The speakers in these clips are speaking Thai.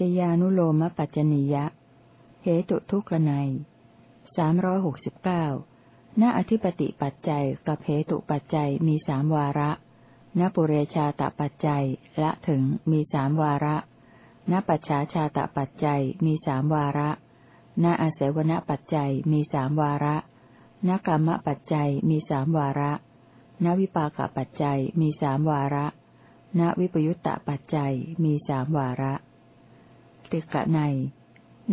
จจญานุโลมปัจจนิยะ เหตุทุกขในสามร้อยหกสิบเก้าณอธิปติปัจจัยกับเหตุปัจจัยมีสามวาระณปุเรชาตปัจจัยละถึงมีสามวาระณปัจฉาชาตปัจจัยมีสามวาระณอาศวณปัจจัยมีสามวาระณกรรมปัจจัยมีสามวาระณวิปากปัจจัยมีสามวาระณวิปยุตตปัจจัยมีสามวาระ ติกะใน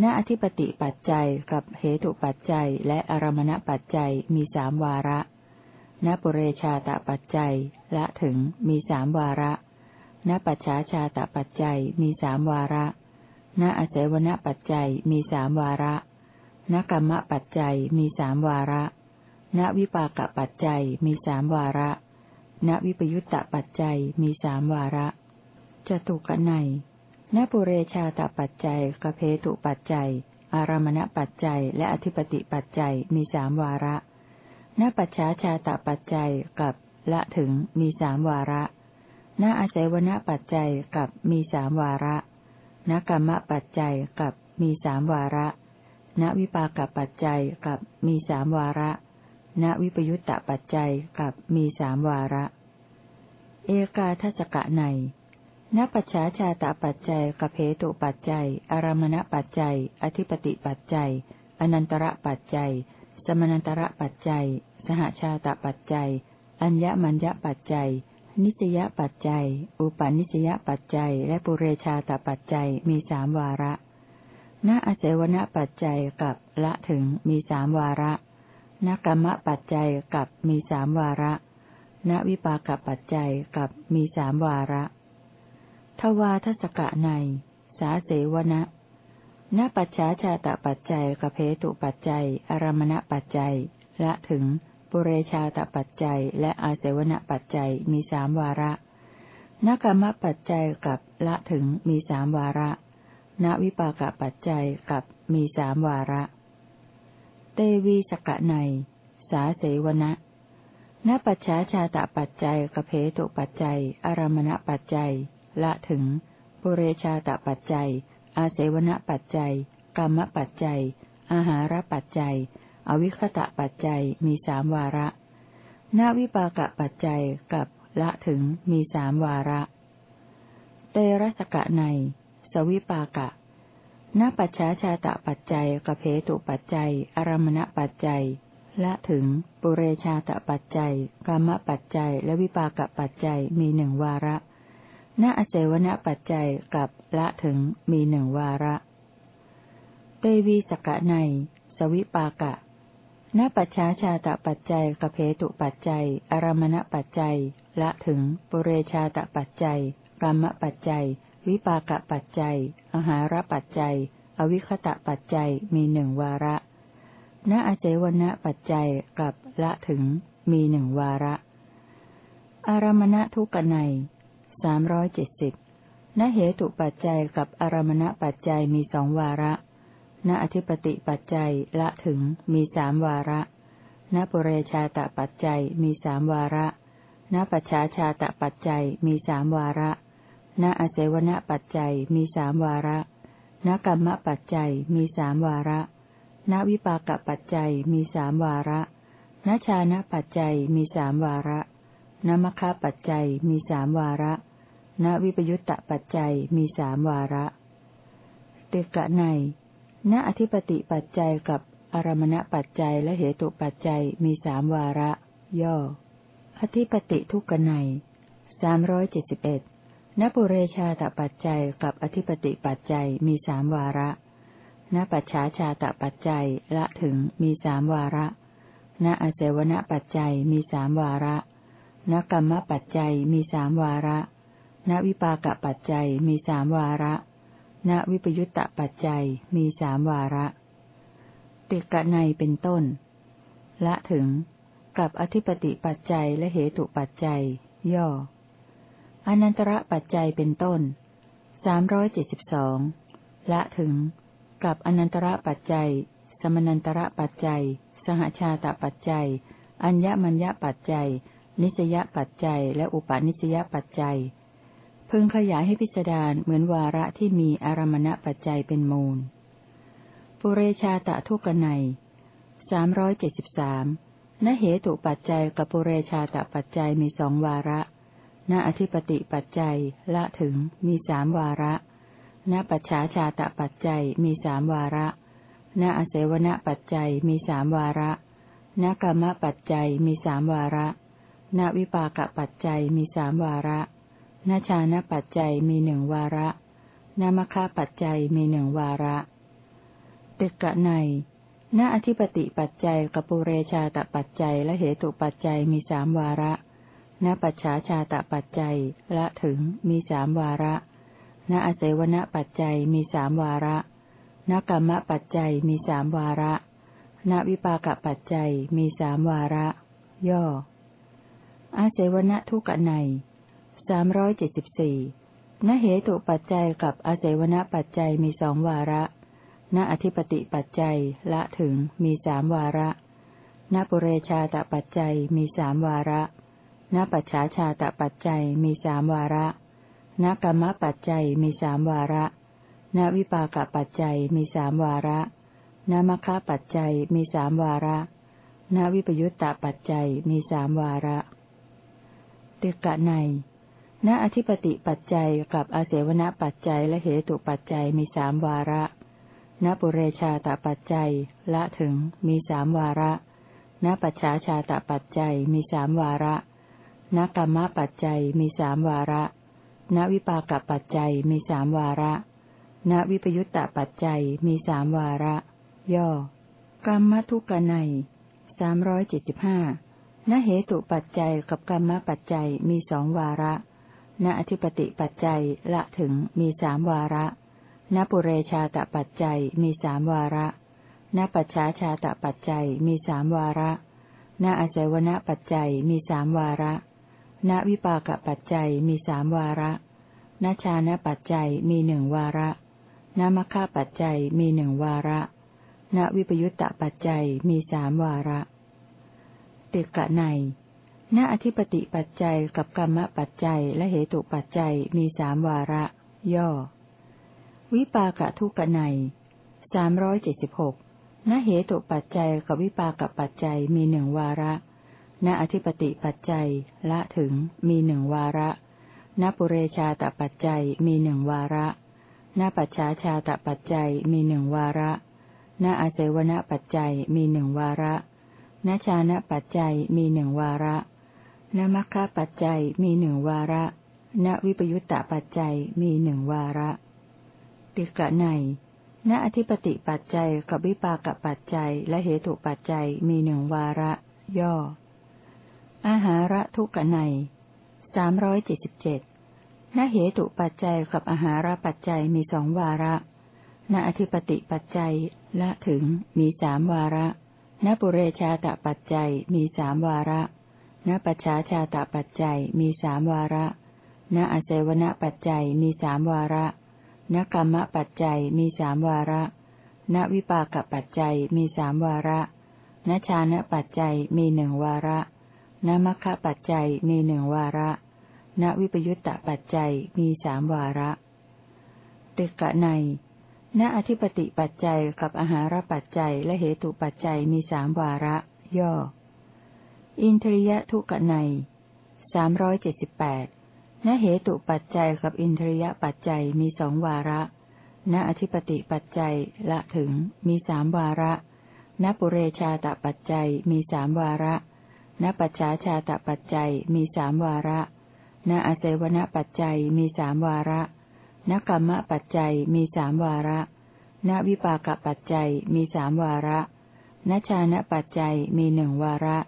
ณอธิปติปัจจัยกับเหตุปัจจัยและอารมณปัจจัยมีสามวาระ ณปุเรชาตปัจจัยละถึงมีสามวาระ ณปัจฉาชาตปัจจัยมีสามวาระ ณอเสวนปัจจัยมีสามวาระ ณกรรมปัจจัยมีสามวาระ ณวิปากปัจจัยมีสามวาระ ณวิปยุตตปัจจัยมีสามวาระจตุกนัย ณปุเรชาตปัจจัยกเพตุปัจจัย อารมณปัจจัย และอธิปติปัจจัยมีสามวาระณปัจฉาชาตปัจจัยกับละถึงมีสามวาระณอาศัยวณปัจจัยกับมีสามวาระณกรรมปัจจัยกับมีสามวาระณวิปากปัจจัยกับมีสามวาระณวิปยุตตปัจจัยกับมีสามวาระ เอกาทัศกะใน ณปัจฉาชาตปัจจัยกเพตุปัจจัย อารมณปัจจัย อธิปติปัจจัย อนันตระปัจจัย สมนันตระปัจจัย สหชาตปัจจัย อัญญมัญญปัจจัย นิสยปัจจัย อุปนิสยปัจจัย และปุเรชาตปัจจัยมีสามวาระ ณอเสวนปัจจัยกับละถึงมีสามวาระณกรรมปัจจัยกับมีสามวาระ ณวิปากปัจจัยกับมีสามวาระ ทวาทศกะใน สาเสวนะณปัจฉาชาตปัจจัยกเพตุปัจจัย อารมณปัจจัย ละถึงปุเรชาตปัจจัย และอาเสวณปัจจัยมีสามวาระณกรรมปัจจัยกับละถึงมีสามวาระณวิปากปัจจัยกับมีสามวาระ เตวีสกะใน สาเสวนะณปัจฉาชาตปัจจัยกเพตุปัจจัย อารมณปัจจัย ละถึงปุเรชาตปัจจัย อาเสวณปัจจัย กรรมปัจจัย อาหารปัจจัย อวิคตะปัจจัยมีสามวาระนาวิปากะปัจจัยกับละถึงมีสามวาระ เตระสกะใน สวิปากะณปัจฉาชาตปัจจัยกเพตุปัจจัย อารมณปัจจัย ละถึงปุเรชาตปัจจัยกรรมปัจจัย และวิปากะปัจจัยมีหนึ่งวาระ ณอเสวนปัจจัยกับละถึงมีหนึ่งวาระ เตวีสกะใน สวิปากะ ณปัจฉาชาตปัจจัยกเพตุปัจจัย อารมณปัจจัย ละถึงปุเรชาตปัจจัยกรรมปัจจัย วิปากะปัจจัยอาหารปัจจัย อวิคตะปัจจัยมีหนึ่งวาระ ณอเสวนปัจจัยกับละถึงมีหนึ่งวาระ อารมณทุกนัย สามร้อยเจ็ดสิบณเหตุปัจจัยกับอารมณปัจจัยมีสองวาระ ณอธิปติปัจจัยละถึงมีสามวาระ ณปุเรชาตปัจจัยมีสามวาระ ณปัจฉาชาตปัจจัยมีสามวาระ ณอเสวนปัจจัยมีสามวาระ ณกรรมปัจจัยมีสามวาระ ณวิปากปัจจัยมีสามวาระ ณชานะปัจจัยมีสามวาระ ณมคาปัจจัยมีสามวาระณวิปยุตตปัจจัยมีสามวาระเตกะในณอธิปติปัจจัยกับอารมณปัจจัยและเหตุปัจจัยมีสามวาระ ย่อ อธิปติทุกนัยสามร้อยเจ็ดสิบเอ็ดณปุเรชาตปัจจัยกับอธิปติปัจจัยมีสามวาระ ณปัจฉาชาตปัจจัยละถึงมีสามวาระ ณอาเสวนปัจจัยมีสามวาระ ณกรรมปัจจัยมีสามวาระ ณวิปากปัจจัยมีสามวาระ ณวิปยุตตปัจจัยมีสามวาระ ติกะในเป็นต้น ละถึง กับอธิปติปัจจัยและเหตุปัจจัย ย่อ อนันตระปัจจัยเป็นต้น สามร้อยเจ็ดสิบสองละถึง กับอนันตระปัจจัย สมนันตระปัจจัย สหชาตปัจจัย อัญญมัญญปัจจัย นิสยปัจจัย และอุปาณิสยปัจจัย พึงขยายให้พิจารเหมือนวาระที่มีอารมณปัจจัยเป็นมูล ปุเรชาตะทุกนัยสามร้อยเจ็ดสิบสามนเหตุปัจจัยกับปุเรชาตะปัจจัยมีสองวาระ ณอธิปติปัจจัยละถึงมีสามวาระ ณปัจฉาชาตะปัจจัยมีสามวาระ ณอเสวนปัจจัยมีสามวาระ ณกรรมปัจจัยมีสามวาระ ณวิปากปัจจัยมีสามวาระณชานะปัจจัยมีหนึ่งวาระณมคาปัจจัยมีหนึ่งวาระตึกกะในณอธิปติปัจจัยกับปุเรชาตปัจจัยและเหตุปัจจัยมีสามวาระณปัจฉาชาตปัจจัยละถึงมีสามวาระณอเสวนปัจจัยมีสามวาระณกรรมปัจจัยมีสามวาระณวิปากปัจจัยมีสามวาระ ย่อ อาเสวนทุกในสามร้อยเจ็ดสิบสี่ณเหตุปัจจัยกับอาเสวนปัจจัยมีสองวาระ ณอธิปติปัจจัยละถึงมีสามวาระ ณปุเรชาตปัจจัยมีสามวาระ ณปัจฉาชาตปัจจัยมีสามวาระ ณกรรมปัจจัยมีสามวาระ ณวิปากปัจจัยมีสามวาระ ณมคาปัจจัยมีสามวาระ ณวิปยุตตาปัจจัยมีสามวาระ ติกะในณอธิปติปัจจัยกับอาเสวนปัจจัยและเหตุปัจจัยมีสามวาระณปุเรชาตปัจจัยละถึงมีสามวาระณปัจฉาชาตปัจจัยมีสามวาระณกรรมปัจจัยมีสามวาระณวิปากปัจจัยมีสามวาระณวิปยุตตปัจจัยมีสามวาระ ย่อ กรรมทุกนัยสามร้อยเจ็ดสิบห้า ณเหตุปัจจัยกับกรรมปัจจัยมีสองวาระ ณอธิปติปัจจัยละถึงมีสามวาระ ณปุเรชาตปัจจัยมีสามวาระ ณปัจฉาชาตปัจจัยมีสามวาระ ณอาศัยวณปัจจัยมีสามวาระ ณวิปากปัจจัยมีสามวาระ ณชานะปัจจัยมีหนึ่งวาระ ณมัคคปัจจัยมีหนึ่งวาระ ณวิปยุตตปัจจัยมีสามวาระ ติกะในณอธิปติปัจจัยกับกรรมปัจจัยและเหตุปัจจัยมีสามวาระ ย่อ วิปากะทุกนัยสามร้อยเจ็ดสิบหกณเหตุปัจจัยกับวิปากปัจจัยมีหนึ่งวาระ ณอธิปติปัจจัยละถึงมีหนึ่งวาระ ณปุเรชาตปัจจัยมีหนึ่งวาระ ณปัจฉาชาตปัจจัยมีหนึ่งวาระ ณอาศัยวณปัจจัยมีหนึ่งวาระ ณชานะปัจจัยมีหนึ่งวาระณมัคคะปัจจัยมีหนึ่งวาระณวิปยุตตปัจจัยมีหนึ่งวาระ ติกะในณอธิปติปัจจัยกับวิปากปัจจัยและเหตุปัจจัยมีหนึ่งวาระ ย่อ อาหาระทุกะในสามร้อยเจ็ดสิบเจ็ดณเหตุปัจจัยกับอาหาระปัจจัยมีสองวาระณอธิปติปัจจัยละถึงมีสามวาระ ณปุเรชาตปัจจัยมีสามวาระณปัจฉาชาตปัจจัยมีสามวาระณอเจวณปัจจัยมีสามวาระ นกรรมปัจจัยมีสามวาระณวิปากปัจจัยมีสามวาระณชานะปัจจัยมีหนึ่งวาระณมัคคะปัจจัยมีหนึ่งวาระ ณวิปยุตตปัจจัยมีสามวาระตึกะใน ณอธิปติปัจจัยกับอาหารปัจจัยและเหตุปัจจัยมีสามวาระ ย่อ อินทริยทุกะในสามร้อยเจ็ดสิบแปดณเหตุปัจจัยกับอินทรียปัจจัยมีสองวาระ ณอธิปติปัจจัยละถึงมีสามวาระ ณปุเรชาตปัจจัยมีสามวาระ ณปัจฉาชาตปัจจัยมีสามวาระ ณอาเซวณปัจจัยมีสามวาระ ณกรรมปัจจัยมีสามวาระ ณวิปากปัจจัยมีสามวาระ ณชานะปัจจัยมีหนึ่งวาระ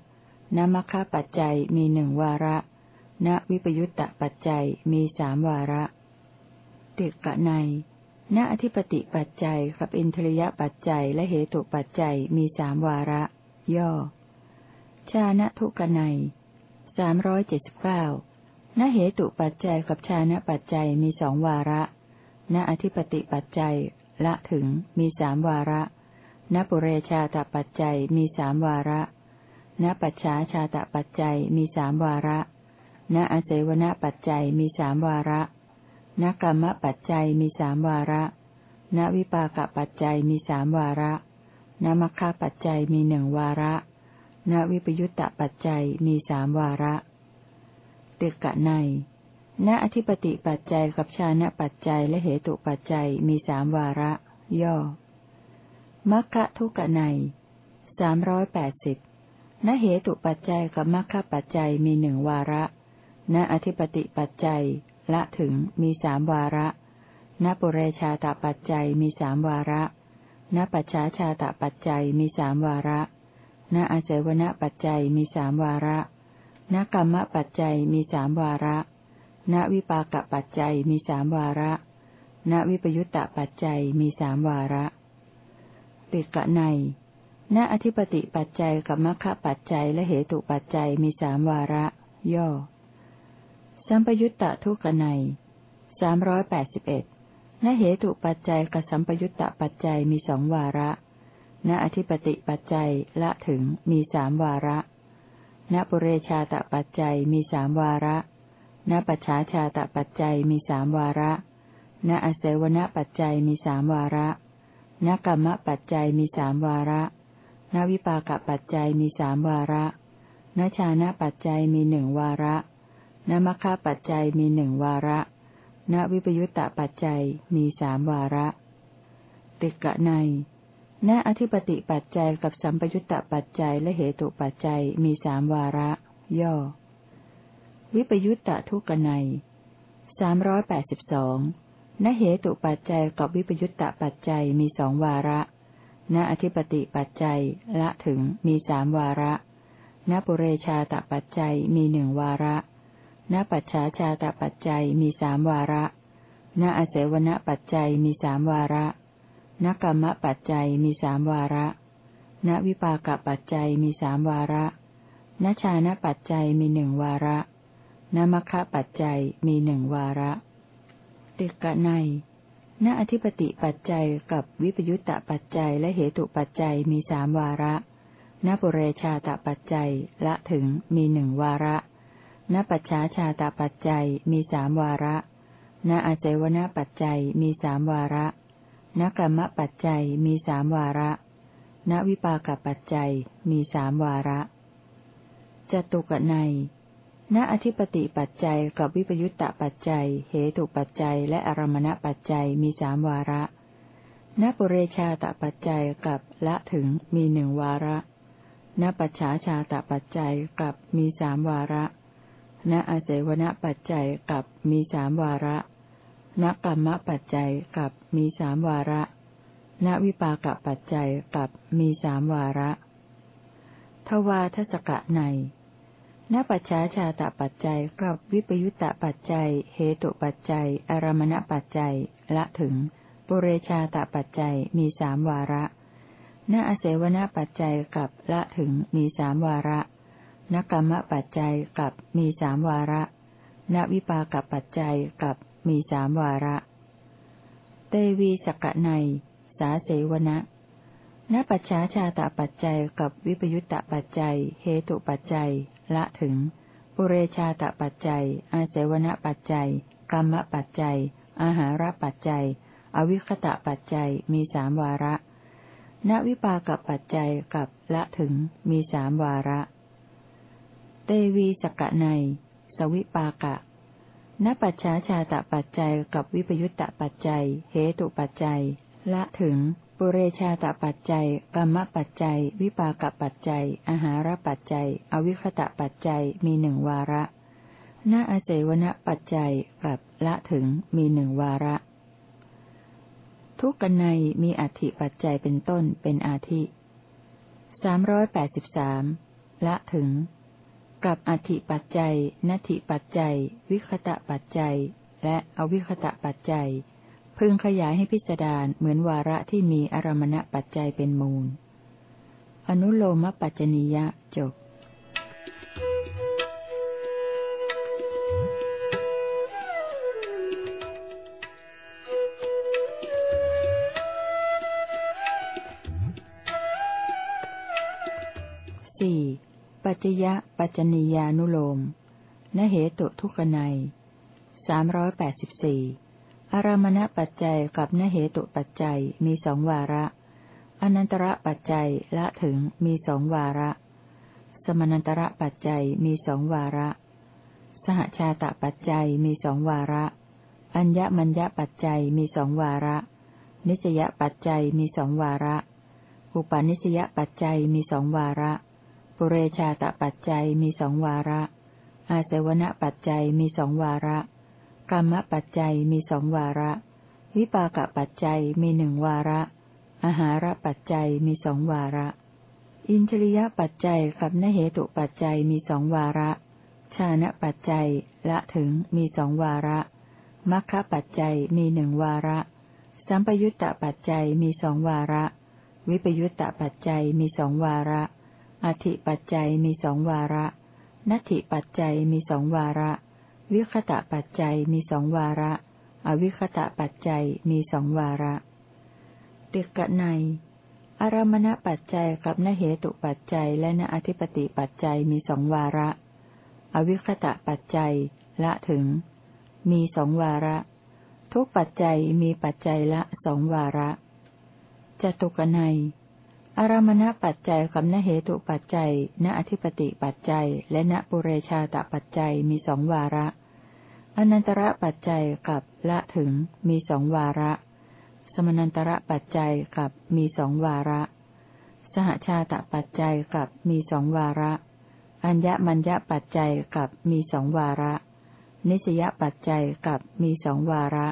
ณมัคคะปัจจัยมีหนึ่งวาระ ณวิปยุตตปัจจัยมีสามวาระ เด็กกะใน ณอธิปติปัจจัยกับอินทริยปัจจัยและเหตุปัจจัยมีสามวาระ ย่อ ชาณทุกนัยสามร้อยเจ็ดสิบเก้า ณเหตุปัจจัยกับชาณปัจจัยมีสองวาระ ณอธิปติปัจจัยละถึงมีสามวาระ ณปุเรชาตปัจจัยมีสามวาระ ณปัจฉาชาตปัจจัยมีสามวาระ ณอาเสวนปัจจัยมีสามวาระนกรรมปัจจัยมีสามวาระ ณวิปากปัจจัยมีสามวาระ ณมัคคปัจจัยมีหนึ่งวาระ ณวิปยุตตปัจจัยมีสามวาระ ติกะในณอธิปติปัจจัยกับชานะปัจจัยและเหตุปัจจัยมีสามวาระ ย่อมัคคะทุกะในสามร้อยแปดสิบณเหตุปัจจัยกับมัคคะปัจจัยมีหนึ่งวาระ ณอธิปติปัจจัยละถึงมีสามวาระ ณปุเรชาตปัจจัยมีสามวาระ ณปัจฉาชาตปัจจัยมีสามวาระ ณอาเสวณปัจจัยมีสามวาระ ณกรรมปัจจัยมีสามวาระ ณวิปากปัจจัยมีสามวาระ ณวิปยุตตปัจจัยมีสามวาระติกะใน ณอธิปติปัจจัยกับมัคคะปัจจัยและเหตุปัจจัยมีสามวาระ ย่อ สัมปยุตตะทุกนัยสามร้อยแปดสิบเอ็ดณเหตุปัจจัยกับสัมปยุตตะปัจจัยมีสองวาระ ณอธิปติปัจจัยละถึงมีสามวาระ ณปุเรชาตปัจจัยมีสามวาระ ณปัจฉาชาตปัจจัยมีสามวาระ ณอเสวนปัจจัยมีสามวาระ ณกรรมปัจจัยมีสามวาระ ณวิปากปัจจัยมีสามวาระ ณชานะปัจจัยมีหนึ่งวาระ ณมัคคปัจจัยมีหนึ่งวาระ ณวิปยุตตปัจจัยมีสามวาระ ติกะใน ณอธิปติปัจจัยกับสัมปยุตตปัจจัยและเหตุปัจจัยมีสามวาระ ย่อ วิปยุตตทุกนัยสามร้อยแปดสิบสองณเหตุปัจจัยกับวิปยุตตปัจจัยมีสองวาระ ณอธิปติปัจจัยละถึงมีสามวาระ ณปุเรชาตปัจจัยมีหนึ่งวาระ ณปัจฉาชาตปัจจัยมีสามวาระ ณอเสวนปัจจัยมีสามวาระ ณกรรมปัจจัยมีสามวาระ ณวิปากปัจจัยมีสามวาระณชานะปัจจัยมีหนึ่งวาระณมัคคะปัจจัยมีหนึ่งวาระ ติกะในณอธิปติปัจจัยกับวิปยุตตปัจจัยและเหตุปัจจัยมีสามวาระณปุเรชาตปัจจัยละถึงมีหนึ่งวาระณปัจฉาชาตปัจจัยมีสามวาระณอาเจวนปัจจัยมีสามวาระ ณกรรมปัจจัยมีสามวาระ ณวิปากปัจจัยมีสามวาระจตุกนัยณอธิปติปัจจัยกับวิปยุตตปัจจัย เหตุปัจจัย และอารมณปัจจัยมีสามวาระ ณปุเรชาตปัจจัยกับละถึงมีหนึ่งวาระ ณปัจฉาชาตปัจจัยกับมีสามวาระ ณอาศัยวณปัจจัยกับมีสามวาระ ณกรรมปัจจัยกับมีสามวาระ ณวิปากปัจจัยกับมีสามวาระ ทวาทศกะในณปัจฉาชาตปัจจัยกับวิปยุตตปัจจัย เหตุปัจจัย อารมณปัจจัย ละถึงปุเรชาตปัจจัยมีสามวาระ ณอาศัยวณปัจจัยกับละถึงมีสามวาระนกรรมปัจจัยกับมีสามวาระนวิปากปัจจัยกับ มีสามวาระ เตวีสกในสาเสวนะนปัจฉาชาตปัจจัยกับวิปยุตตปัจจัย เหตุปัจจัย ละถึง ปุเรชาตปัจจัย อาเสวณปัจจัย กรรมปัจจัย อาหารปัจจัย อวิคตะปัจจัยมีสามวาระนวิปากปัจจัยกับละถึงมีสามวาระ เตวีสกะใน สวิปากะ นปัจฉาชาตปัจจัยกับวิปยุตตปัจจัย เหตุปัจจัย ละถึง ปุเรชาตปัจจัยกรรมปัจจัย วิปากปัจจัย อาหารปัจจัย อวิคตะปัจจัยมีหนึ่งวาระณอาเสวนปัจจัยกับละถึงมีหนึ่งวาระ ทุกกันในมีอธิปัจจัยเป็นต้นเป็นอาทิสามร้อยแปดสิบสามละถึง กับอธิปัจจัยนธิปัจจัย วิคตะปัจจัย และอวิคตะปัจจัย พึงขยายให้พิจารณาเหมือนวาระที่มีอารมณปัจจัยเป็นมูล อนุโลมปัจจนิยะจบ ปัจจยะปัจจนียานุโลมนเหตุทุกนัยสามร้อยแปดสิบสี่อารามณปัจจัยกับนเหตุปัจจัยมีสองวาระ อนันตระปัจจัยละถึงมีสองวาระ สมนันตระปัจจัยมีสองวาระ สหชาตปัจจัยมีสองวาระ อัญญมัญญปัจจัยมีสองวาระ นิสยปัจจัยมีสองวาระ อุปาณิสยปัจจัยมีสองวาระ ปุเรชาตปัจจัยมีสองวาระ อาเสวณปัจจัยมีสองวาระ กรรมปัจจัยมีสองวาระ วิปากปัจจัยมีหนึ่งวาระ อาหารปัจจัยมีสองวาระ อินทริยปัจจัยกับนเหตุปัจจัยมีสองวาระ ชานะปัจจัยละถึงมีสองวาระมัคคะปัจจัยมีหนึ่งวาระ สัมปยุตตปัจจัยมีสองวาระ วิปยุตตปัจจัยมีสองวาระ อธิปัจจัยมีสองวาระ นัตถิปัจจัยมีสองวาระ วิคตะปัจจัยมีสองวาระ อวิคตะปัจจัยมีสองวาระติกะในอารมณปัจจัยกับนเหตุปัจจัยและนอธิปติปัจจัยมีสองวาระ อวิคตะปัจจัยละถึง มีสองวาระ ทุกปัจจัยมีปัจจัยละสองวาระจตุกนัย อารมณปัจจัยกับนเหตุปัจจัย ณอธิปติปัจจัย และณปุเรชาตปัจจัยมีสองวาระ อนันตระปัจจัยกับละถึงมีสองวาระ สมนันตระปัจจัยกับมีสองวาระ สหชาตปัจจัยกับมีสองวาระ อัญญมัญญปัจจัยกับมีสองวาระ นิสยปัจจัยกับมีสองวาระ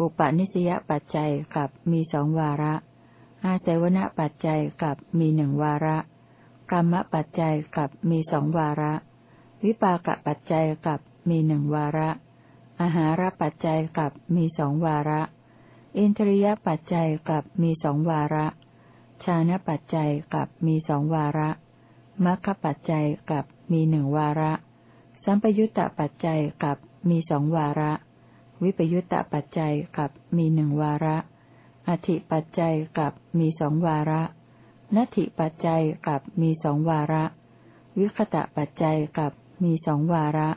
อุปนิสยปัจจัยกับมีสองวาระ อาศัยวณปัจจัยกับมีหนึ่งวาระ กรรมปัจจัยกับมีสองวาระ วิปากปัจจัยกับมีหนึ่งวาระอาหารปัจจัยกับมีสองวาระ อินทรียปัจจัยกับมีสองวาระ ชานะปัจจัยกับมีสองวาระมรรคปัจจัยกับมีหนึ่งวาระ สัมปยุตตปัจจัยกับมีสองวาระ วิปยุตตปัจจัยกับมีหนึ่งวาระ อธิปัจจัยกับมีสองวาระนัตถิปัจจัยกับมีสองวาระ วิคตะปัจจัยกับมีสองวาระ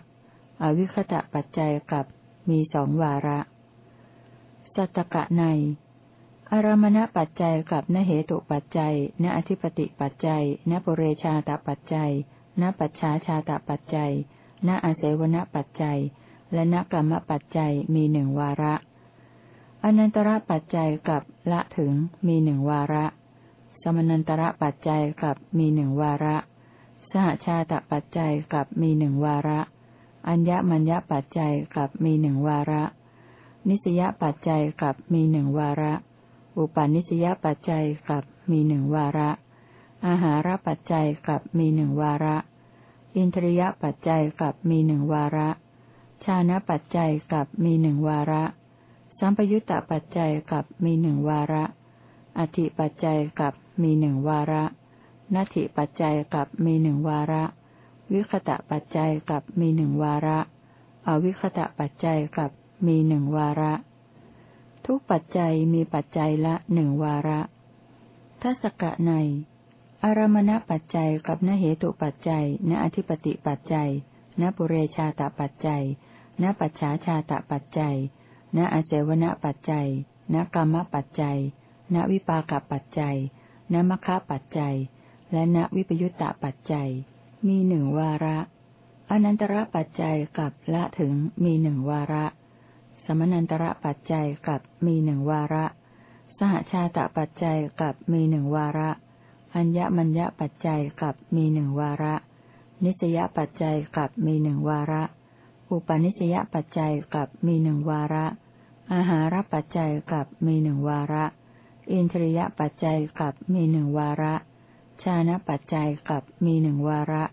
อวิคตะปัจจัยกับมีสองวาระ สัตตกะใน อารมณปัจจัยกับนเหตุปัจจัย ณอธิปติปัจจัย ณปุเรชาตปัจจัย ณปัจฉาชาตปัจจัย ณอาเสวนปัจจัย และณกรรมปัจจัยมีหนึ่งวาระ อนันตระปัจจัยกับละถึงมีหนึ่งวาระ สมนันตระปัจจัยกับมีหนึ่งวาระ สหชาตปัจจัยกับมีหนึ่งวาระ อัญญมัญญปัจจัยกับมีหนึ่งวาระ นิสยปัจจัยกับมีหนึ่งวาระ อุปาณิสยปัจจัยกับมีหนึ่งวาระ อาหารปัจจัยกับมีหนึ่งวาระ อินทรียปัจจัยกับมีหนึ่งวาระ ชานะปัจจัยกับมีหนึ่งวาระ สัมปยุตตปัจจัยกับมีหนึ่งวาระ อธิปัจจัยกับมีหนึ่งวาระนัตถิปัจจัยกับมีหนึ่งวาระ วิคตะปัจจัยกับมีหนึ่งวาระ อวิคตะปัจจัยกับมีหนึ่งวาระ ทุกปัจจัยมีปัจจัยละหนึ่งวาระทัศกะใน อารมณปัจจัยกับนเหตุปัจจัยณอธิปติปัจจัยณปุเรชาตปัจจัยณปัจฉาชาตปัจจัย ณอาเสวนปัจจัย ณกรรมปัจจัย ณวิปากปัจจัย ณมคะปัจจัย และณวิปยุตตปัจจัย มีหนึ่งวาระ อนันตระปัจจัยกับละถึงมีหนึ่งวาระ สมนันตระปัจจัยกับมีหนึ่งวาระ สหชาตปัจจัยกับมีหนึ่งวาระ อัญญมัญญปัจจัยกับมีหนึ่งวาระ นิสยปัจจัยกับมีหนึ่งวาระ อุปนิสยปัจจัยกับมีหนึ่งวาระ อาหารปัจจัยกับมีหนึ่งวาระ อินทรียปัจจัยกับมีหนึ่งวาระ ชานะปัจจัยกับมีหนึ่งวาระ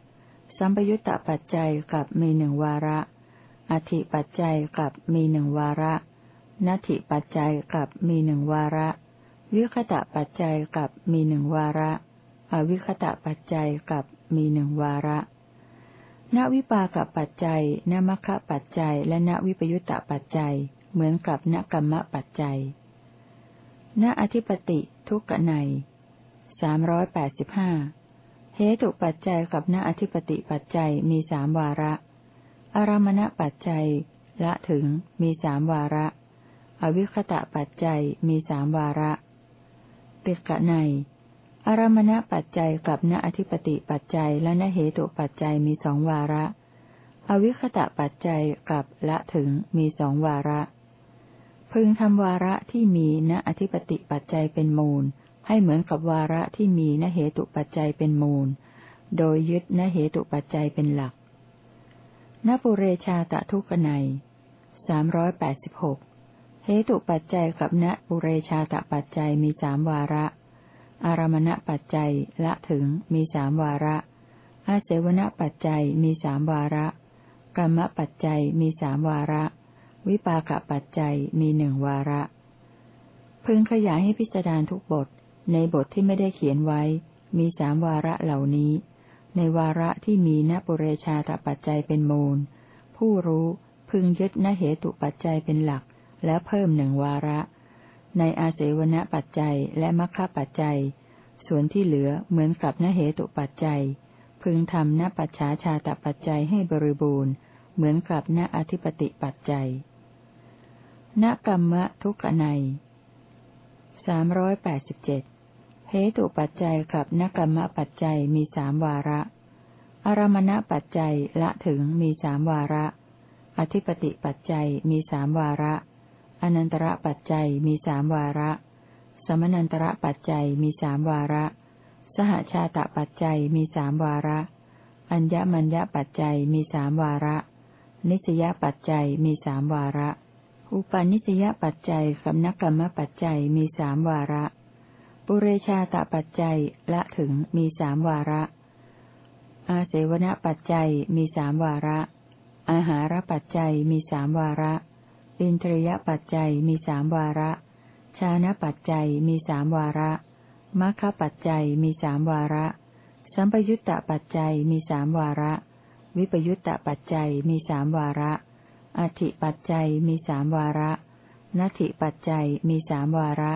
สัมปยุตตปัจจัยกับมีหนึ่งวาระ อธิปัจจัยกับมีหนึ่งวาระนัตถิปัจจัยกับมีหนึ่งวาระ วิคตะปัจจัยกับมีหนึ่งวาระ อวิคตะปัจจัยกับมีหนึ่งวาระณวิปากปัจจัยณมัคคะปัจจัย และณวิปยุตตปัจจัย เหมือนกับณกรรมปัจจัย ณอธิปติทุกกะในสามร้อยแปดสิบห้าเหตุปัจจัยกับณอธิปติปัจจัยมีสามวาระ อารมณปัจจัยละถึงมีสามวาระ อวิคตะปัจจัยมีสามวาระติกะในอารมณปัจจัยกับณอธิปติปัจจัยและณเหตุปัจจัยมีสองวาระ อวิคตะปัจจัยกับละถึงมีสองวาระ พึงทำวาระที่มีณอธิปติปัจจัยเป็นมูล ให้เหมือนกับวาระที่มีณเหตุปัจจัยเป็นมูล โดยยึดณเหตุปัจจัยเป็นหลักนปุเรชาตะทุกนัยสามร้อยแปดสิบหกเหตุปัจจัยกับณปุเรชาตะปัจจัยมีสามวาระ อารมณปัจจัยละถึงมีสามวาระ อาเสวนปัจจัยมีสามวาระกรรมปัจจัยมีสามวาระ วิปากปัจจัยมีหนึ่งวาระ พึงขยายให้พิจารณาทุกบท ในบทที่ไม่ได้เขียนไว้ มีสามวาระเหล่านี้ ในวาระที่มีณปุเรชาตปัจจัยเป็นมูล ผู้รู้พึงยึดณเหตุปัจจัยเป็นหลัก แล้วเพิ่มหนึ่งวาระ ในอาเสวณปัจจัยและมัคคปัจจัย ส่วนที่เหลือเหมือนกับนเหตุปัจจัย พึงทำนปัจฉาชาตปัจจัยให้บริบูรณ์ เหมือนกับนอธิปติปัจจัย นกรรมะทุกนัยสามร้อยแปดสิบเจ็ดเหตุปัจจัยกับนกรรมปัจจัยมีสามวาระ อารมณปัจจัยละถึงมีสามวาระ อธิปติปัจจัยมีสามวาระ อนันตระปัจจัยมีสามวาระ สมนันตระปัจจัยมีสามวาระ สหชาตปัจจัยมีสามวาระ อัญญมัญญปัจจัยมีสามวาระ นิสยปัจจัยมีสามวาระ อุปาณิสยปัจจัยกับนกรรมปัจจัยมีสามวาระ ปุเรชาตปัจจัยละถึงมีสามวาระ อาเสวนปัจจัยมีสามวาระ อาหารปัจจัยมีสามวาระ อินทรียปัจจัยมีสามวาระ ชานะปัจจัยมีสามวาระมัคคปัจจัยมีสามวาระ สัมปยุตตปัจจัยมีสามวาระ วิปยุตตปัจจัยมีสามวาระ อธิปัจจัยมีสามวาระนัตถิปัจจัยมีสามวาระ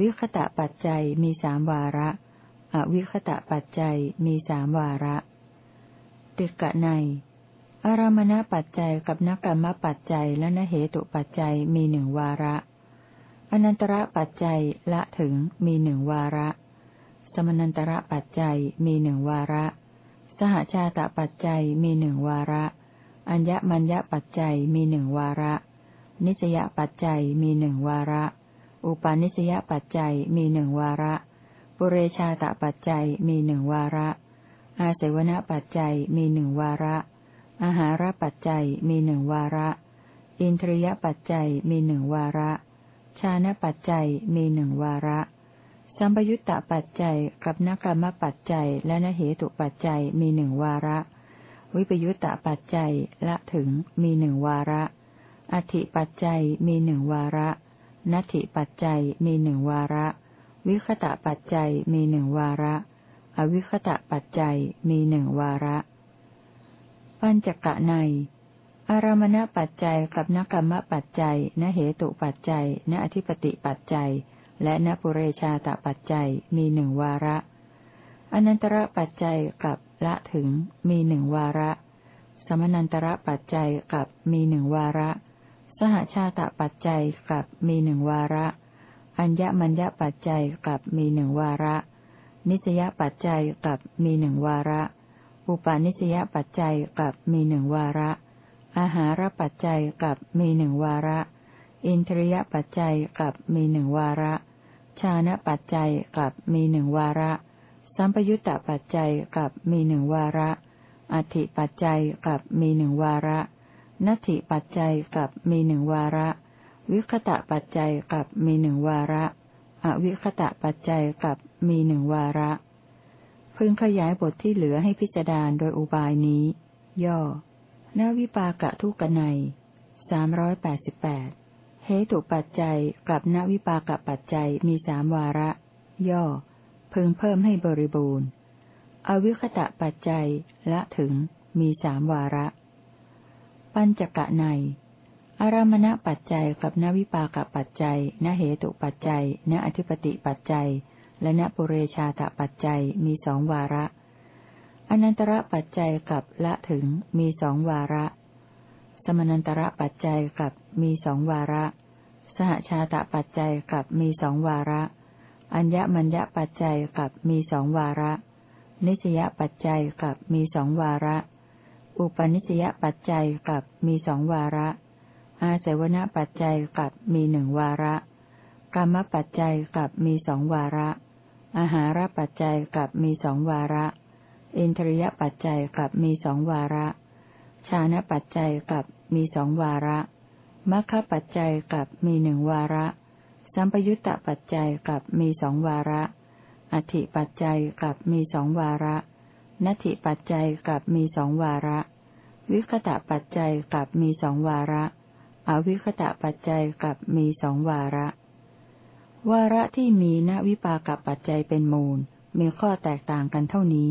วิคตะปัจจัยมีสามวาระ อวิคตะปัจจัยมีสามวาระ ติกะใน อารามณปัจจัยกับนกรรมปัจจัยและนเหตุปัจจัยมีหนึ่งวาระ อนันตระปัจจัยละถึงมีหนึ่งวาระ สมนันตระปัจจัยมีหนึ่งวาระ สหชาตปัจจัยมีหนึ่งวาระ อัญญมัญญปัจจัยมีหนึ่งวาระ นิสยปัจจัยมีหนึ่งวาระ อุปาณิสยปัจจัยมีหนึ่งวาระ ปุเรชาตปัจจัยมีหนึ่งวาระ อาเสวนปัจจัยมีหนึ่งวาระ อาหารปัจจัยมีหนึ่งวาระ อินทรียปัจจัยมีหนึ่งวาระ ชานะปัจจัยมีหนึ่งวาระสัมปยุตตปัจจัยกับนกรรมปัจจัยและนเหตุปัจจัยมีหนึ่งวาระ วิปยุตตปัจจัยละถึงมีหนึ่งวาระ อธิปัจจัยมีหนึ่งวาระนัตถิปัจจัยมีหนึ่งวาระ วิคตะปัจจัยมีหนึ่งวาระ อวิคตะปัจจัยมีหนึ่งวาระ ปัญจกะในอารมณปัจจัยกับนกรรมปัจจัยนเหตุปัจจัยนอธิปติปัจจัย และนปุเรชาตปัจจัยมีหนึ่งวาระ อนันตระปัจจัยกับละถึงมีหนึ่งวาระ สมนันตระปัจจัยกับมีหนึ่งวาระ สหชาตปัจจัยกับมีหนึ่งวาระ อัญญมัญญปัจจัยกับมีหนึ่งวาระ นิสยปัจจัยกับมีหนึ่งวาระ อุปาณิสยปัจจัยกับมีหนึ่งวาระ อาหารปัจจัยกับมีหนึ่งวาระ อินทรียปัจจัยกับมีหนึ่งวาระ ชานะปัจจัยกับมีหนึ่งวาระ สัมปยุตตปัจจัยกับมีหนึ่งวาระ อธิปัจจัยกับมีหนึ่งวาระนัตถิปัจจัยกับมีหนึ่งวาระ วิคตะปัจจัยกับมีหนึ่งวาระ อวิคตะปัจจัยกับมีหนึ่งวาระ พึงขยายบทที่เหลือให้พิจารณาโดยอุบายนี้ ย่อนาวิปากะทุกนัยสามร้อยแปดสิบแปดเหตุปัจจัยกับนวิปากะปัจจัยมีสามวาระ ย่อ พึงเพิ่มให้บริบูรณ์ อวิคตะปัจจัยละถึงมีสามวาระ ปัญจกะใน อารามณปัจจัยกับนวิปากะปัจจัยนเหตุปัจจัยนอธิปติปัจจัย และณปุเรชาตปัจจัยมีสองวาระ อนันตระปัจจัยกับละถึงมีสองวาระ สมนันตระปัจจัยกับมีสองวาระ สหชาตปัจจัยกับมีสองวาระ อัญญมัญญปัจจัยกับมีสองวาระ นิสยปัจจัยกับมีสองวาระ อุปนิสยปัจจัยกับมีสองวาระ อาเสวนปัจจัยกับมีหนึ่งวาระกรรมปัจจัยกับมีสองวาระ อาหารปัจจัยกับมีสองวาระ อินทรียปัจจัยกับมีสองวาระ ชานะปัจจัยกับมีสองวาระมัคคปัจจัยกับมีหนึ่งวาระ สัมปยุตตปัจจัยกับมีสองวาระ อธิปัจจัยกับมีสองวาระ นัตถิปัจจัยกับมีสองวาระ วิคตะปัจจัยกับมีสองวาระ อวิคตะปัจจัยกับมีสองวาระ วาระที่มีณวิปากับปัจจัยเป็นมูล มีข้อแตกต่างกันเท่านี้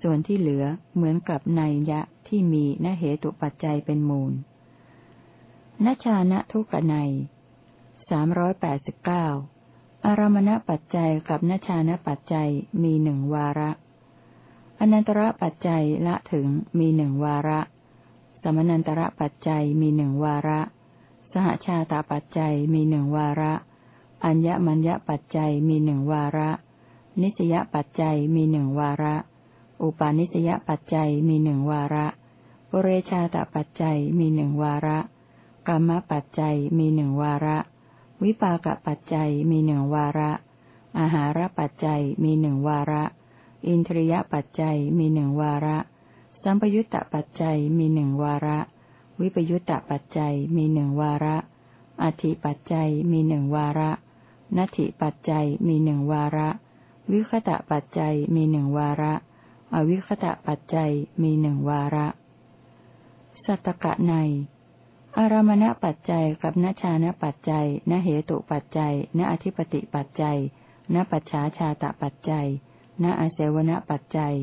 ส่วนที่เหลือเหมือนกับในยะที่มีณเหตุปัจจัยเป็นมูลนชานะทุกนัย สามร้อยแปดสิบเก้าอารมณปัจจัยกับนชานะปัจจัยมีหนึ่งวาระ อนันตระปัจจัยละถึงมีหนึ่งวาระ สมนันตระปัจจัยมีหนึ่งวาระ สหชาตาปัจจัยมีหนึ่งวาระ อัญญมัญญปัจจัยมีหนึ่งวาระ นิสยปัจจัยมีหนึ่งวาระ อุปาณิสยปัจจัยมีหนึ่งวาระปุเรชาตปัจจัยมีหนึ่งวาระกรรมปัจจัยมีหนึ่งวาระ วิปากปัจจัยมีหนึ่งวาระ อาหารปัจจัยมีหนึ่งวาระ อินทรียปัจจัยมีหนึ่งวาระ สัมปยุตตปัจจัยมีหนึ่งวาระ วิปยุตตปัจจัยมีหนึ่งวาระอธิปัจจัยมีหนึ่งวาระนัตถิปัจจัยมีหนึ่งวาระ วิคตะปัจจัยมีหนึ่งวาระ อวิคตะปัจจัยมีหนึ่งวาระ สัตตกะใน อารมณปัจจัยกับนชานปัจจัย นเหตุปัจจัยนอธิปติปัจจัยนปัจฉาชาตปัจจัยนอาเสวนปัจจัย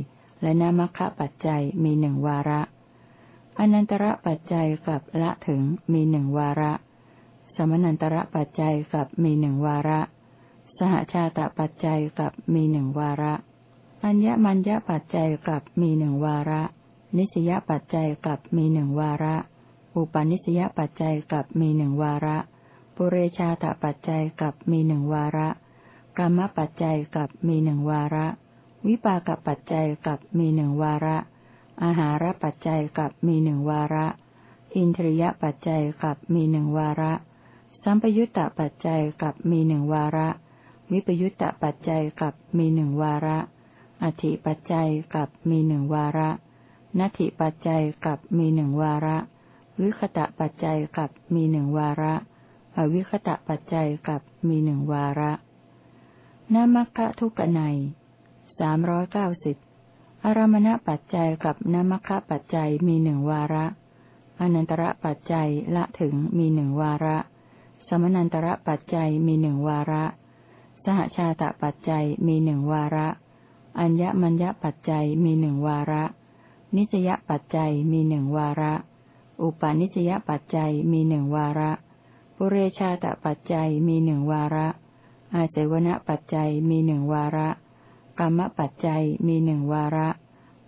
และนมัคคะปัจจัยมีหนึ่งวาระอนันตระปัจจัยกับละถึงมีหนึ่งวาระ สมนันตระปัจจัยกับมีหนึ่งวาระ สหชาตปัจจัยกับมีหนึ่งวาระ อัญญมัญญปัจจัยกับมีหนึ่งวาระ นิสยปัจจัยกับมีหนึ่งวาระ อุปนิสยปัจจัยกับมีหนึ่งวาระ ปุเรชาตปัจจัยกับมีหนึ่งวาระกรรมปัจจัยกับมีหนึ่งวาระ วิปากปัจจัยกับมีหนึ่งวาระ อาหารปัจจัยกับมีหนึ่งวาระ อินทรียปัจจัยกับมีหนึ่งวาระ สัมปยุตตปัจจัยกับมีหนึ่งวาระ วิปยุตตปัจจัยกับมีหนึ่งวาระ อธิปัจจัยกับมีหนึ่งวาระนัตถิปัจจัยกับมีหนึ่งวาระ วิคตะปัจจัยกับมีหนึ่งวาระ อวิคตะปัจจัยกับมีหนึ่งวาระนามัคคะทุกนัยสามร้อยเก้าสิบอารมณปัจจัยกับนามัคคะปัจจัยมีหนึ่งวาระ อนันตระปัจจัยละถึงมีหนึ่งวาระ สมนันตระปัจจัยมีหนึ่งวาระ สหชาตปัจจัยมีหนึ่งวาระ อัญญมัญญปัจจัยมีหนึ่งวาระ นิสยปัจจัยมีหนึ่งวาระ อุปาณิสยปัจจัยมีหนึ่งวาระ ปุเรชาตปัจจัยมีหนึ่งวาระ อาเสวนปัจจัยมีหนึ่งวาระกรรมปัจจัยมีหนึ่งวาระ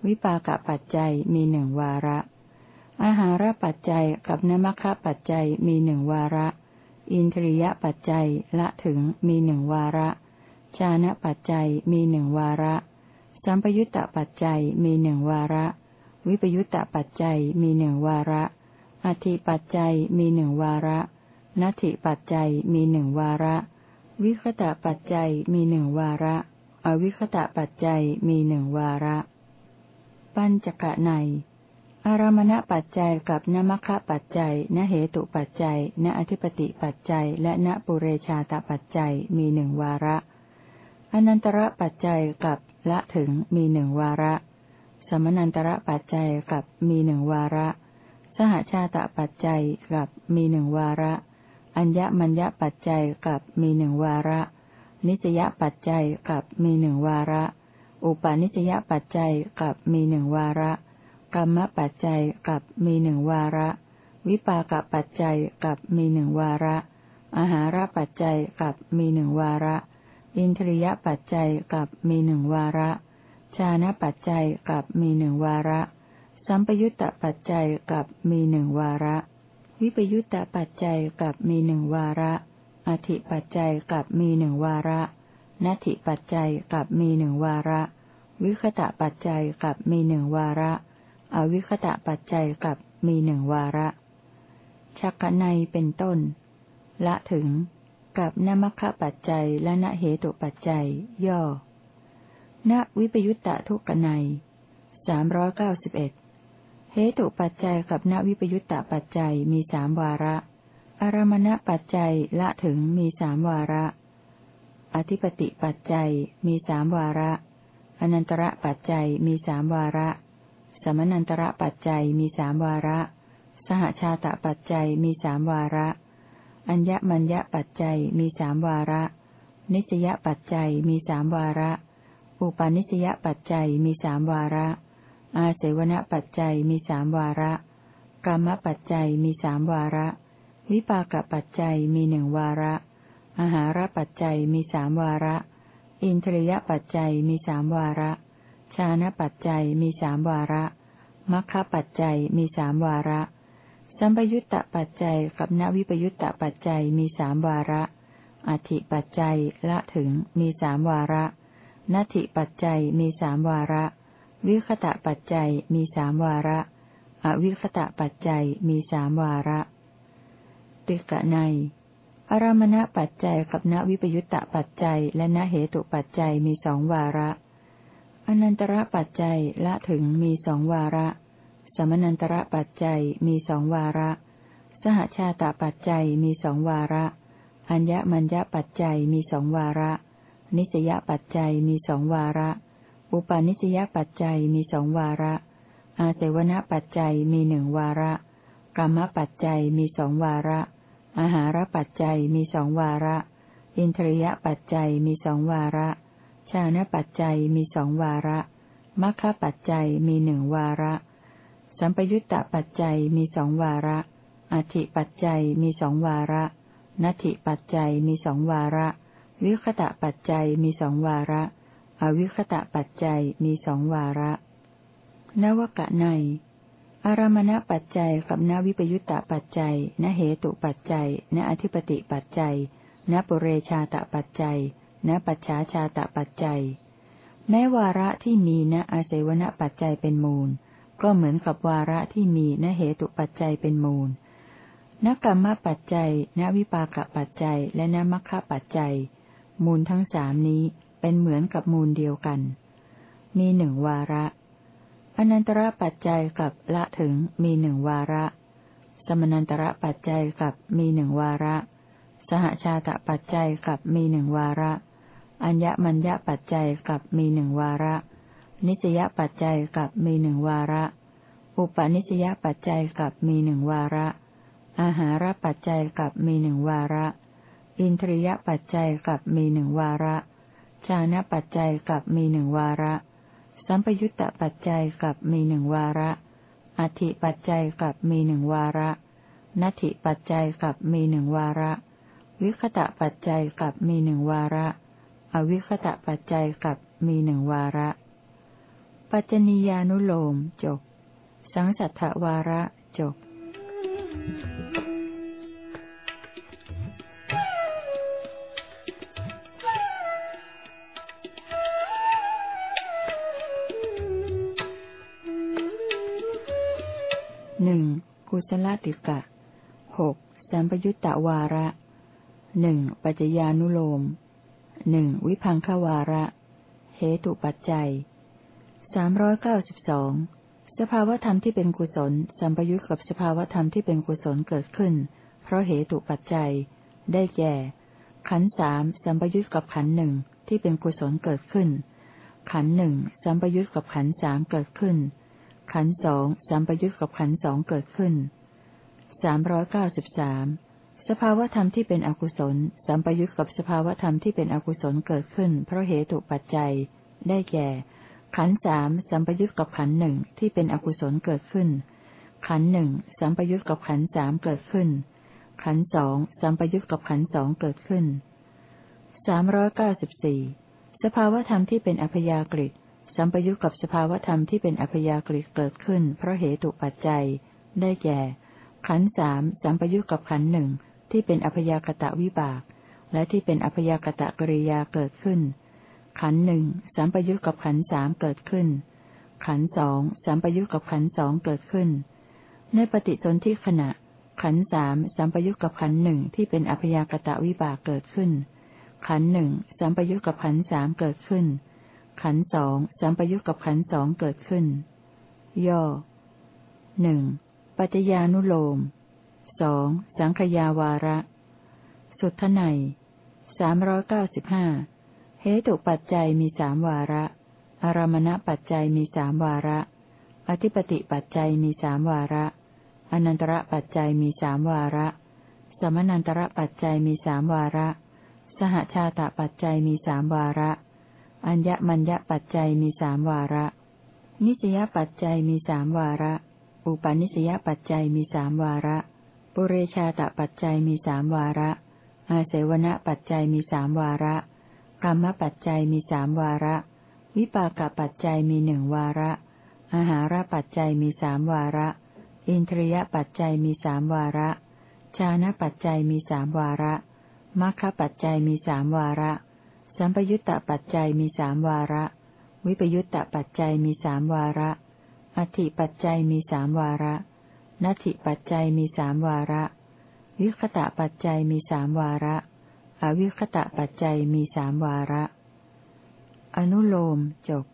วิปากปัจจัยมีหนึ่งวาระ อาหารปัจจัยกับนมคปัจจัยมีหนึ่งวาระ อินทรียปัจจัยละถึงมีหนึ่งวาระ ชานะปัจจัยมีหนึ่งวาระ สัมปยุตตปัจจัยมีหนึ่งวาระ วิปยุตตปัจจัยมีหนึ่งวาระ อธิปัจจัยมีหนึ่งวาระนัตถิปัจจัยมีหนึ่งวาระ วิคตะปัจจัยมีหนึ่งวาระ อวิคตะปัจจัยมีหนึ่งวาระ ปัญจกะในอารมณปัจจัยกับนมัคะปัจจัย นเหตุปัจจัย ณอธิปติปัจจัย และณปุเรชาตปัจจัยมีหนึ่งวาระ อนันตระปัจจัยกับละถึงมีหนึ่งวาระ สมนันตระปัจจัยกับมีหนึ่งวาระ หชาตปัจจัยกับมีหนึ่งวาระ อัญญมัญญปัจจัยกับมีหนึ่งวาระ นิสยปัจจัยกับมีหนึ่งวาระ อุปาณิสยปัจจัยกับมีหนึ่งวาระกรรมปัจจัยกับมีหนึ่งวาระ วิปากปัจจัยกับมีหนึ่งวาระ อาหารปัจจัยกับมีหนึ่งวาระ อินทรียปัจจัยกับมีหนึ่งวาระ ชานะปัจจัยกับมีหนึ่งวาระ สัมปยุตตปัจจัยกับมีหนึ่งวาระ วิปยุตตปัจจัยกับมีหนึ่งวาระ อธิปัจจัยกับมีหนึ่งวาระนัตถิปัจจัยกับมีหนึ่งวาระ วิคตะปัจจัยกับมีหนึ่งวาระ อวิคตะปัจจัยกับมีหนึ่งวาระชักในเป็นต้น ละถึงกับนมัคคะปัจจัยและนเหตุปัจจัย ย่อ ณวิปยุตตะทุกนัยสามร้อยเก้าสิบเอ็ด เหตุปัจจัยกับนวิปยุตตปัจจัยมีสามวาระ อารมณปัจจัยละถึงมีสามวาระ อธิปติปัจจัยมีสามวาระ อนันตระปัจจัยมีสามวาระ สมนันตระปัจจัยมีสามวาระ สหชาตปัจจัยมีสามวาระ อัญญมัญญปัจจัยมีสามวาระ นิสยปัจจัยมีสามวาระ อุปาณิสยปัจจัยมีสามวาระ อาเสวนปัจจัยมีสามวาระ กรรมปัจจัยมีสามวาระ วิปากปัจจัยมีหนึ่งวาระ อาหารปัจจัยมีสามวาระ อินทรียปัจจัยมีสามวาระ ชานะปัจจัยมีสามวาระมัคคะปัจจัยมีสามวาระ สัมปยุตตปัจจัยกับนวิปยุตตปัจจัยมีสามวาระ อธิปัจจัยละถึงมีสามวาระ นัตถิปัจจัยมีสามวาระ วิคตะปัจจัยมีสามวาระ อวิคตะปัจจัยมีสามวาระ ติกะในอารมณปัจจัยกับณวิปยุตตปัจจัย และณเหตุปัจจัยมีสองวาระ อนันตระปัจจัยละถึงมีสองวาระ สมนันตระปัจจัยมีสองวาระ สหชาตปัจจัยมีสองวาระ อัญญมัญญปัจจัยมีสองวาระ นิสยปัจจัยมีสองวาระ อุปาณิสยปัจจัยมีสองวาระ อาเสวนปัจจัยมีหนึ่งวาระกรรมปัจจัยมีสองวาระ อาหารปัจจัยมีสองวาระ อินทรียปัจจัยมีสองวาระ ชานะปัจจัยมีสองวาระมัคคะปัจจัยมีหนึ่งวาระ สัมปยุตตปัจจัยมีสองวาระอธิปัจจัยมีสองวาระนัตถิปัจจัยมีสองวาระ วิคตะปัจจัยมีสองวาระ อวิคตะปัจจัยมีสองวาระ นวกะใน อารมณปัจจัยกับนวิปยุตตปัจจัย นเหตุปัจจัย นอธิปติปัจจัย นปุเรชาตปัจจัย นปัจฉาชาตปัจจัย แม้วาระที่มีนอาศัยวณปัจจัยเป็นมูล ก็เหมือนกับวาระที่มีนเหตุปัจจัยเป็นมูลนกรรมปัจจัย นวิปากปัจจัย และนมัคคะปัจจัย มูลทั้งสามนี้ เป็นเหมือนกับมูลเดียวกัน มีหนึ่งวาระ อนันตระปัจจัยกับละถึงมีหนึ่งวาระ สมนันตระปัจจัยกับมีหนึ่งวาระ สหชาตปัจจัยกับมีหนึ่งวาระ อัญญมัญญปัจจัยกับมีหนึ่งวาระ นิสยปัจจัยกับมีหนึ่งวาระ อุปนิสยปัจจัยกับมีหนึ่งวาระ อาหารปัจจัยกับมีหนึ่งวาระอินทรียปัจจัยกับมีหนึ่งวาระ ชานะปัจจัยกับมีหนึ่งวาระ สัมปยุตตปัจจัยกับมีหนึ่งวาระ อธิปัจจัยกับมีหนึ่งวาระนัตถิปัจจัยกับมีหนึ่งวาระ วิคตะปัจจัยกับมีหนึ่งวาระ อวิคตะปัจจัยกับมีหนึ่งวาระ ปัจจนียานุโลมจบ สังสัทธวาระจบห กุศลติกะหกสัมปยุตตวาระหนึ่งปัจจญานุโลมหนึ่งวิพังควาระ เหตุปัจจัยสามร้อยเก้าสิบสองสภาวธรรมที่เป็นกุศล สัมปยุตกับสภาวธรรมที่เป็นกุศลเกิดขึ้น เพราะเหตุปัจจัย ได้แก่ ขันสามสัมปยุตกับขันหนึ่งที่เป็นกุศลเกิดขึ้น ขันหนึ่งสัมปยุตกับขันสามเกิดขึ้น ขันสองสัมปยุตกับขันสองเกิดขึ้น สามร้อยเก้าสิบสามสภาวธรรมที่เป็นอกุศลสัมปยุตกับสภาวธรรมที่เป็นอกุศลเกิดขึ้น เพราะเหตุปัจจัย ได้แก่ ขันสามสัมปยุตกับขันหนึ่งที่เป็นอกุศลเกิดขึ้น ขันหนึ่งสัมปยุตกับขันสามเกิดขึ้น ขันสองสัมปยุตกับขันสองเกิดขึ้นสามร้อยเก้าสิบสี่สภาวธรรมที่เป็นอัพยากฤิสัมปยุกกับสภาวธรรมที่เป็นอัพยากฤิเกิดขึ้น เพราะเหตุปัจจัย ได้แก่ ขันสามสัมปยุกกับขันหนึ่งที่เป็นอัพยากตะวิบาก และที่เป็นอัพยากตะกริยาเกิดขึ้น ขันหนึ่งสัมปยุตกับขันสามเกิดขึ้น ขันสองสัมปยุตกับขันสองเกิดขึ้น ในปฏิสนธิขณะ ขันสามสัมปยุตกับขันหนึ่งที่เป็นอัพยากตะวิบากเกิดขึ้น ขันหนึ่งสัมปยุตกับขันสามเกิดขึ้น ขันสองสัมปยุตกับขันสองเกิดขึ้น ย่อหนึ่ง ปัจจญานุโลมสองสังขยาวาระ สุทไนสามร้อยเก้าสิบห้าเหตุปัจจัยมีสามวาระ อารมณปัจจัยมีสามวาระ อธิปติปัจจัยมีสามวาระ อนันตระปัจจัยมีสามวาระ สมนันตระปัจจัยมีสามวาระ สหชาตปัจจัยมีสามวาระ อัญญมัญญปัจจัยมีสามวาระ นิสยปัจจัยมีสามวาระ อุปาณิสยปัจจัยมีสามวาระ ปุเรชาตปัจจัยมีสามวาระ อาเสวณปัจจัยมีสามวาระกรรมปัจจัยมีสามวาระ วิปากปัจจัยมีหนึ่งวาระ อาหารปัจจัยมีสามวาระ อินทรียปัจจัยมีสามวาระ ชานะปัจจัยมีสามวาระมัคคปัจจัยมีสามวาระ สัมปยุตตปัจจัยมีสามวาระ วิปยุตตปัจจัยมีสามวาระ อธิปัจจัยมีสามวาระนัตถิปัจจัยมีสามวาระ วิคตะปัจจัยมีสามวาระ อวิคตะปัจจัยมีสามวาระ อนุโลมจบ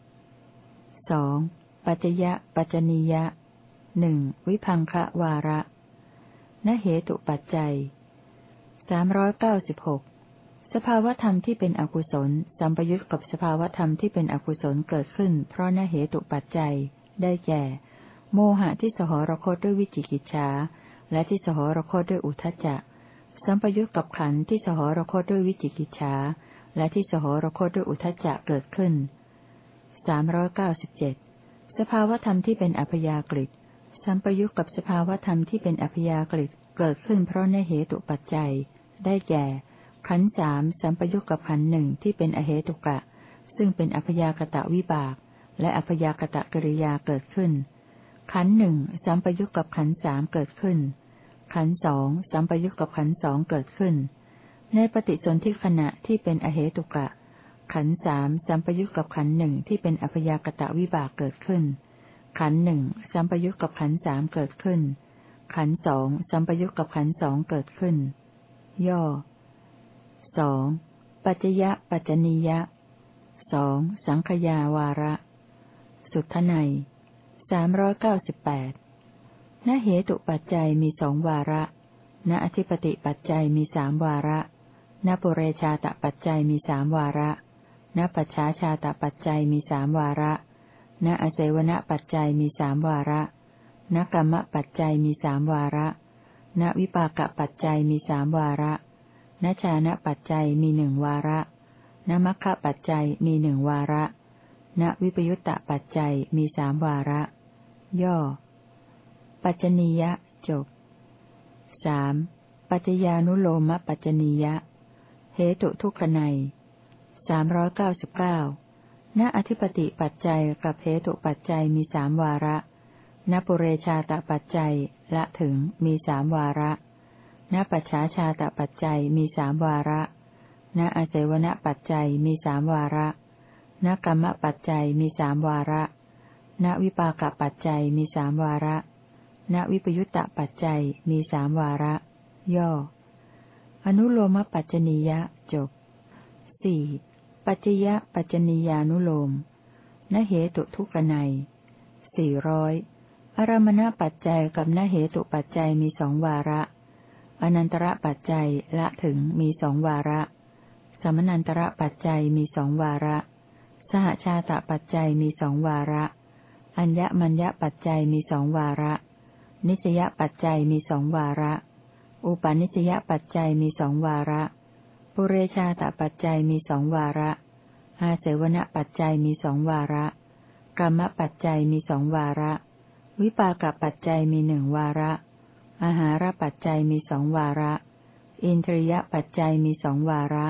สองปัจยะปัจญิยะหนึ่งวิพังคะวาระนเหตุปัจจัยสามร้อยเก้าสิบหกสภาวธรรมที่เป็นอกุศลสัมปยุตกับสภาวธรรมที่เป็นอกุศลเกิดขึ้น เพราะนเหตุปัจจัย ได้แก่ โมหะที่สหรคตด้วยวิจิกิจฉาและที่สหรคตด้วยอุทจจะ สัมปยุตกับขันธ์ที่สหรคตด้วยวิจิกิจฉาและที่สหรคตด้วยอุทจจะเกิดขึ้นสามร้อยเก้าสิบเจ็ดสภาวธรรมที่เป็นอัพยากฤิสัมปยุตกับสภาวธรรมที่เป็นอัพยากฤิเกิดขึ้นเพราะในเหตุปัจจัย ได้แก่ ขันสามสัมปยุตกับขันหนึ่งที่เป็นอเหตุกะ ซึ่งเป็นอัพยากตะวิบาก และอัพยากตะกริยาเกิดขึ้น ขันหนึ่งสัมปยุกกับขันสามเกิดขึ้น ขันสองสัมปยุกกับขันสองเกิดขึ้น ในปฏิสนธิขณะที่เป็นอเหตุกะ ขันสามสัมปยุกกับขันหนึ่งที่เป็นอัพยากตะวิบากเกิดขึ้น ขันหนึ่งสัมปยุกกับขันสามเกิดขึ้น ขันสองสัมปยุกกับขันสองเกิดขึ้น ย่อสองปัจจยะปัจจนียะสองสังขยาวาระ สุทไนสามร้อยเก้าสิบแปดณเหตุปัจจัยมีสองวาระ ณอธิปติปัจจัยมีสามวาระณปุเรชาตปัจจัยมีสามวาระ ณปัจฉาชาตปัจจัยมีสามวาระ ณอเสวนปัจจัยมีสามวาระ ณกรรมปัจจัยมีสามวาระ ณวิปากปัจจัยมีสามวาระ ณชานะปัจจัยมีหนึ่งวาระ ณมัคคะปัจจัยมีหนึ่งวาระ ณวิปยุตตปัจจัยมีสามวาระ ย่อ ปัจจนียะจบสามปัจจญานุโลมปัจจนียะ เหตุทุกขไนสามร้อยเก้าสิบเก้าณอธิปติปัจจัยกับเหตุปัจจัยมีสามวาระณปุเรชาตปัจจัยละถึงมีสามวาระณปัจฉาชาตปัจจัยมีสามวาระณอาเสวนปัจจัยมีสามวาระ ณกรรมปัจจัยมีสามวาระ ณวิปากปัจจัยมีสามวาระ ณวิปยุตตปัจจัยมีสามวาระ ย่อ อนุโลมปัจจนียะจบสี่ปัจจยะปัจจนียานุโลมนเหตุทุกนัยสี่ร้อยอารมณปัจจัยกับนเหตุปัจจัยมีสองวาระ อนันตระปัจจัยละถึงมีสองวาระ สมนันตระปัจจัยมีสองวาระ สหชาตปัจจัยมีสองวาระ อัญญมัญญปัจจัยมีสองวาระ นิสยปัจจัยมีสองวาระ อุปาณิสยปัจจัยมีสองวาระ ปุเรชาตปัจจัยมีสองวาระอาเสวนปัจจัยมีสองวาระ กรรมปัจจัยมีสองวาระ วิปากปัจจัยมีหนึ่งวาระ อาหารปัจจัยมีสองวาระ อินทรียปัจจัยมีสองวาระ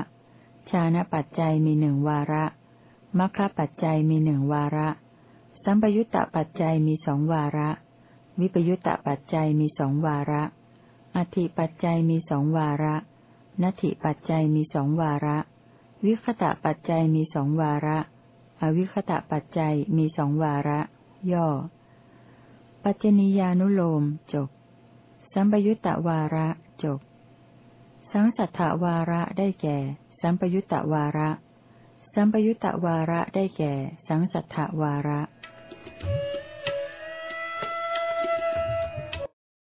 ชานะปัจจัยมีหนึ่งวาระ มัคคปัจจัยมีหนึ่งวาระ สัมปยุตตปัจจัยมีสองวาระ วิปยุตตปัจจัยมีสองวาระ อธิปัจจัยมีสองวาระนัตถิปัจจัยมีสองวาระ วิคตะปัจจัยมีสองวาระ อวิคตะปัจจัยมีสองวาระ ย่อ ปัจจนียานุโลมจบ สัมปยุตตวาระจบ สังสัทธวาระได้แก่ สัมปยุตตวาระ สัมปยุตตวาระได้แก่ สังสัทธวาระ